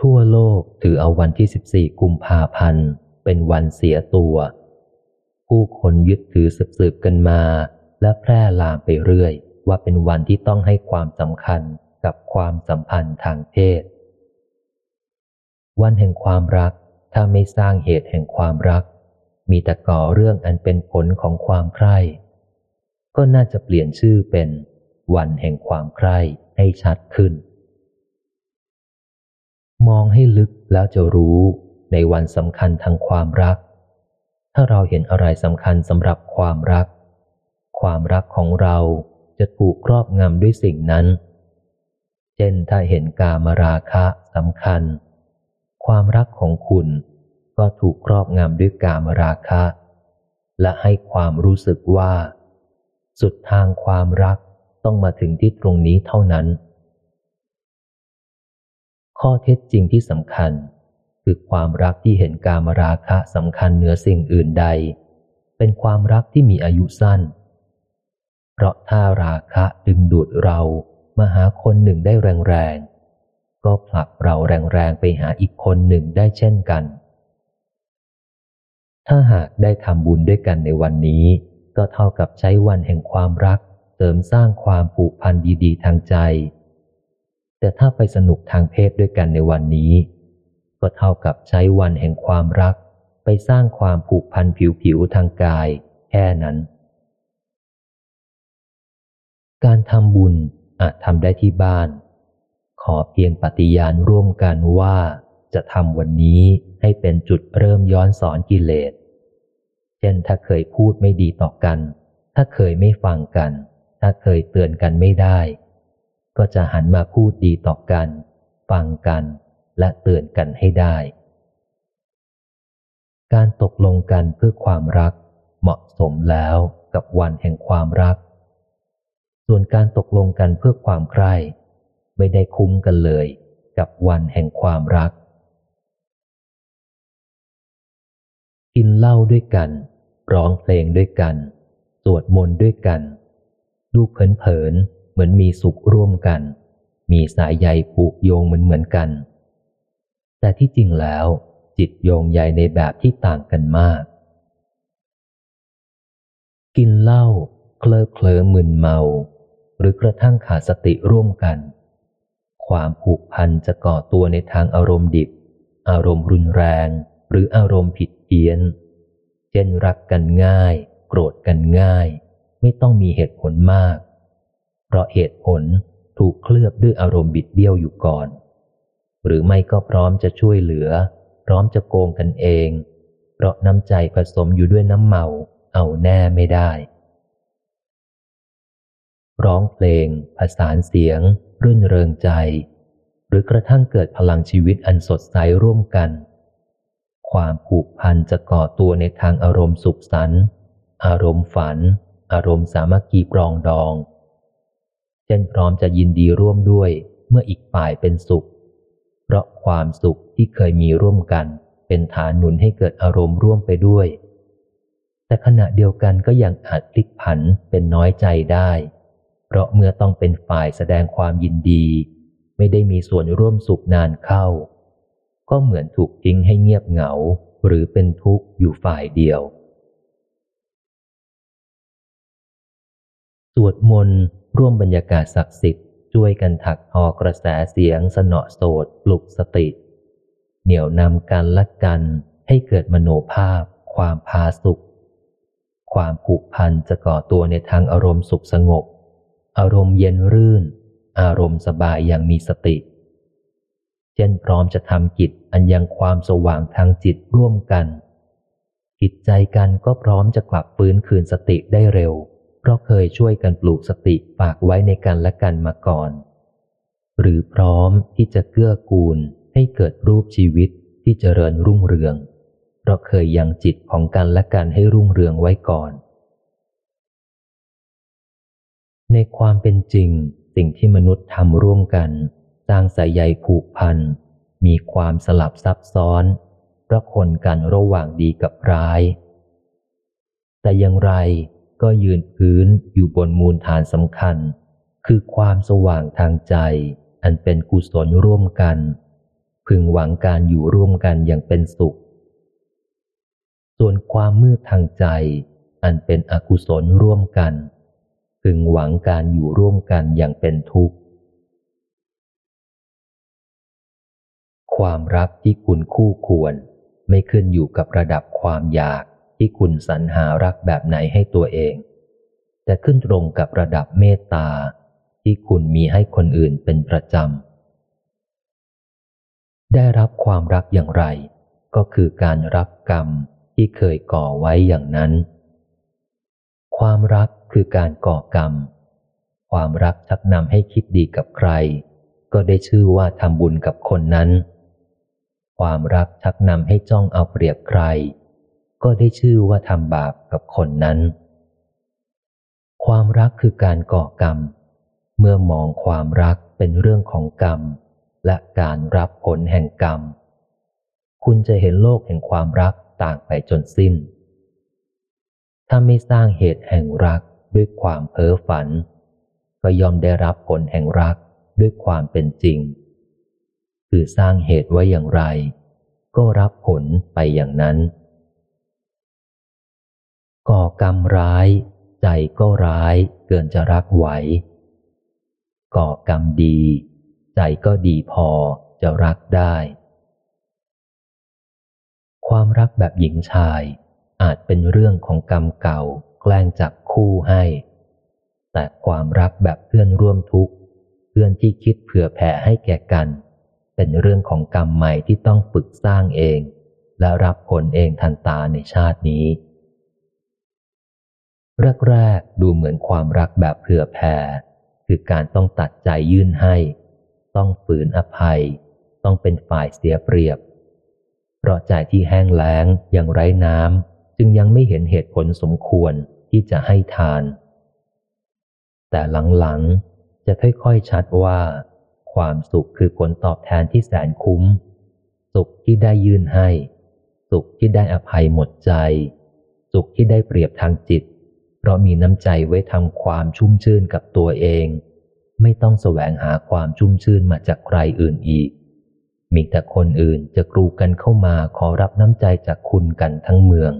ทั่วโลกถือเอาวันที่ 14 กุมภาพันธ์ เป็นวันเสียตัว ผู้คนยึดถือสืบๆกันมา และแพร่ลามไปเรื่อย ว่าเป็นวันที่ต้องให้ความสำคัญกับความสัมพันธ์ทางเพศ วันแห่งความรัก ถ้าไม่สร้างเหตุแห่งความรัก มีแต่ก่อเรื่องอันเป็นผลของความใคร่ก็น่าจะเปลี่ยนชื่อเป็น วันแห่งความใคร่ให้ชัดขึ้น มองให้ลึกแล้วจะรู้ในวันสำคัญทางความรัก ถ้าเราเห็นอะไรสำคัญสำหรับความรัก ความรักของเราจะถูกครอบงำด้วยสิ่งนั้น เช่นถ้าเห็นกามราคะสำคัญ ความรักของคุณก็ถูกครอบงำด้วยกามราคะ และให้ความรู้สึกว่า สุดทางความรักต้องมาถึงที่ตรงนี้เท่านั้น ข้อเท็จจริงที่สำคัญ คือความรักที่เห็นกามราคะสำคัญเหนือสิ่งอื่นใด เป็นความรักที่มีอายุสั้น เพราะถ้าราคะดึงดูดเรามาหาคนหนึ่งได้แรงๆ ก็ผลักเราแรงๆไปหาอีกคนหนึ่งได้เช่นกัน ถ้าหากได้ทำบุญด้วยกันในวันนี้ ก็เท่ากับใช้วันแห่งความรักเสริมสร้างความผูกพันดีๆ ทางใจ แต่ถ้าไปสนุกทางเพศด้วยกันในวันนี้ ก็เท่ากับใช้วันแห่งความรัก ไปสร้างความผูกพันผิวๆทางกาย แค่นั้น การทำบุญอาจทำได้ที่บ้าน ขอเพียงปฏิญาณร่วมกันว่าจะทำวันนี้ให้เป็นจุดเริ่มย้อนสอนกิเลส เช่นถ้าเคยพูดไม่ดีต่อกัน ถ้าเคยไม่ฟังกัน ถ้าเคยเตือนกันไม่ได้ ก็จะหันมาพูดดีต่อกัน ฟังกันและเตือนกันให้ได้ การตกลงกันเพื่อความรัก เหมาะสมแล้วกับวันแห่งความรัก ส่วนการตกลงกันเพื่อความใคร่ไม่ได้คุ้มกันเลยกับวันแห่งความรัก กินเหล้าด้วยกัน ร้องเพลงด้วยกัน สวดมนต์ด้วยกัน ดูเผินๆ เหมือนมีสุขร่วมกัน มีสายใยผูกโยงเหมือนเหมือนกัน แต่ที่จริงแล้ว จิตโยงใยในแบบที่ต่างกันมาก กินเหล้าเคลิบเคลิ้มมึนเมา หรือกระทั่งขาดสติร่วมกัน ความผูกพันจะก่อตัวในทางอารมณ์ดิบ อารมณ์รุนแรง หรืออารมณ์ผิดเพี้ยน เช่นรักกันง่าย โกรธกันง่าย ไม่ต้องมีเหตุผลมาก เพราะเหตุผลถูกเคลือบด้วยอารมณ์บิดเบี้ยวอยู่ก่อน หรือไม่ก็พร้อมจะช่วยเหลือ พร้อมจะโกงกันเอง เพราะน้ำใจผสมอยู่ด้วยน้ำเมา เอาแน่ไม่ได้ ร้องเพลง ผสานเสียง รื่นเริงใจ หรือกระทั่งเกิดพลังชีวิตอันสดใสร่วมกัน ความผูกพันจะก่อตัวในทางอารมณ์สุขสันต์อารมณ์ฝัน อารมณ์สามัคคีปรองดอง ช่นพร้อมจะยินดีร่วมด้วยเมื่ออีกฝ่ายเป็นสุข เพราะความสุขที่เคยมีร่วมกัน เป็นฐานหนุนให้เกิดอารมณ์ร่วมไปด้วย แต่ขณะเดียวกันก็ยังอาจพลิกผันเป็นน้อยใจได้ เพราะเมื่อต้องเป็นฝ่ายแสดงความยินดี ไม่ได้มีส่วนร่วมสุขนานเข้า ก็เหมือนถูกทิ้งให้เงียบเหงาหรือเป็นทุกข์อยู่ฝ่ายเดียว วดมนต์ร่วมบรรยากาศศักดิ์สิทธิ์ช่วยกันถักทอกระแสเสียงสนอโสดปลุกสติ เหนี่ยวนำกันละกันให้เกิดมโนภาพ ความพาสุข ความผูกพันจะก่อตัวในทางอารมณ์สุขสงบ อารมณ์เย็นรื่น อารมณ์สบายอย่างมีสติ เช่นพร้อมจะทำกิจอันยังความสว่างทางจิตร่วมกันจิตใจกันก็พร้อมจะกลับฟื้นคืนสติได้เร็ว เพราะเคยช่วยกันปลูกสติฝากไว้ในกันและกันมาก่อน หรือพร้อมที่จะเกื้อกูลให้เกิดรูปชีวิตที่เจริญรุ่งเรือง เพราะเคยยังจิตของกันและกันให้รุ่งเรืองไว้ก่อน ในความเป็นจริง สิ่งที่มนุษย์ทำร่วมกันสร้างสายใยผูกพัน มีความสลับซับซ้อนเพราะคนกันระหว่างดีกับร้าย แต่อย่างไร ก็ยืนพื้นอยู่บนมูลฐานสำคัญ คือความสว่างทางใจ อันเป็นกุศลร่วมกัน พึงหวังการอยู่ร่วมกันอย่างเป็นสุข ส่วนความมืดทางใจ อันเป็นอกุศลร่วมกัน พึงหวังการอยู่ร่วมกันอย่างเป็นทุกข์ ความรักที่คุณคู่ควรไม่ขึ้นอยู่กับระดับความอยาก ที่คุณสรรหารักแบบไหนให้ตัวเอง แต่ขึ้นตรงกับระดับเมตตาที่คุณมีให้คนอื่นเป็นประจำ ได้รับความรักอย่างไร ก็คือการรับกรรมที่เคยก่อไว้อย่างนั้น ความรักคือการก่อกรรม ความรักชักนำให้คิดดีกับใคร ก็ได้ชื่อว่าทำบุญกับคนนั้น ความรักชักนำให้จ้องเอาเปรียบใคร ก็ได้ชื่อว่าทำบาปกับคนนั้น ความรักคือการก่อกรรม เมื่อมองความรักเป็นเรื่องของกรรม และการรับผลแห่งกรรม คุณจะเห็นโลกแห่งความรักต่างไปจนสิ้น ถ้าไม่สร้างเหตุแห่งรักด้วยความเพ้อฝัน ก็ยอมได้รับผลแห่งรักด้วยความเป็นจริง คือสร้างเหตุไว้อย่างไร ก็รับผลไปอย่างนั้น ก่อกรรมร้าย ใจก็ร้ายเกินจะรักไหว ก่อกรรมดี ใจก็ดีพอจะรักได้ ความรักแบบหญิงชายอาจเป็นเรื่องของกรรมเก่าแกล้งจับคู่ให้ แต่ความรักแบบเพื่อนร่วมทุกข์ เพื่อนที่คิดเผื่อแผ่ให้แก่กัน เป็นเรื่องของกรรมใหม่ที่ต้องฝึกสร้างเอง และรับผลเองทันตาในชาตินี้ แรกๆดูเหมือนความรักแบบเผื่อแผ่คือการต้องตัดใจยื่นให้ ต้องฝืนอภัย ต้องเป็นฝ่ายเสียเปรียบ เพราะใจที่แห้งแล้งยังไร้น้ำจึงยังไม่เห็นเหตุผลสมควรที่จะให้ทาน แต่หลังๆจะค่อยๆชัดว่า ความสุขคือผลตอบแทนที่แสนคุ้ม สุขที่ได้ยื่นให้ สุขที่ได้อภัยหมดใจ สุขที่ได้เปรียบทางจิต เพราะมีน้ำใจไว้ทำความชุ่มชื่นกับตัวเอง ไม่ต้องแสวงหาความชุ่มชื่นมาจากใครอื่นอีก มีแต่คนอื่นจะกรูกันเข้ามาขอรับน้ำใจจากคุณกันทั้งเมือง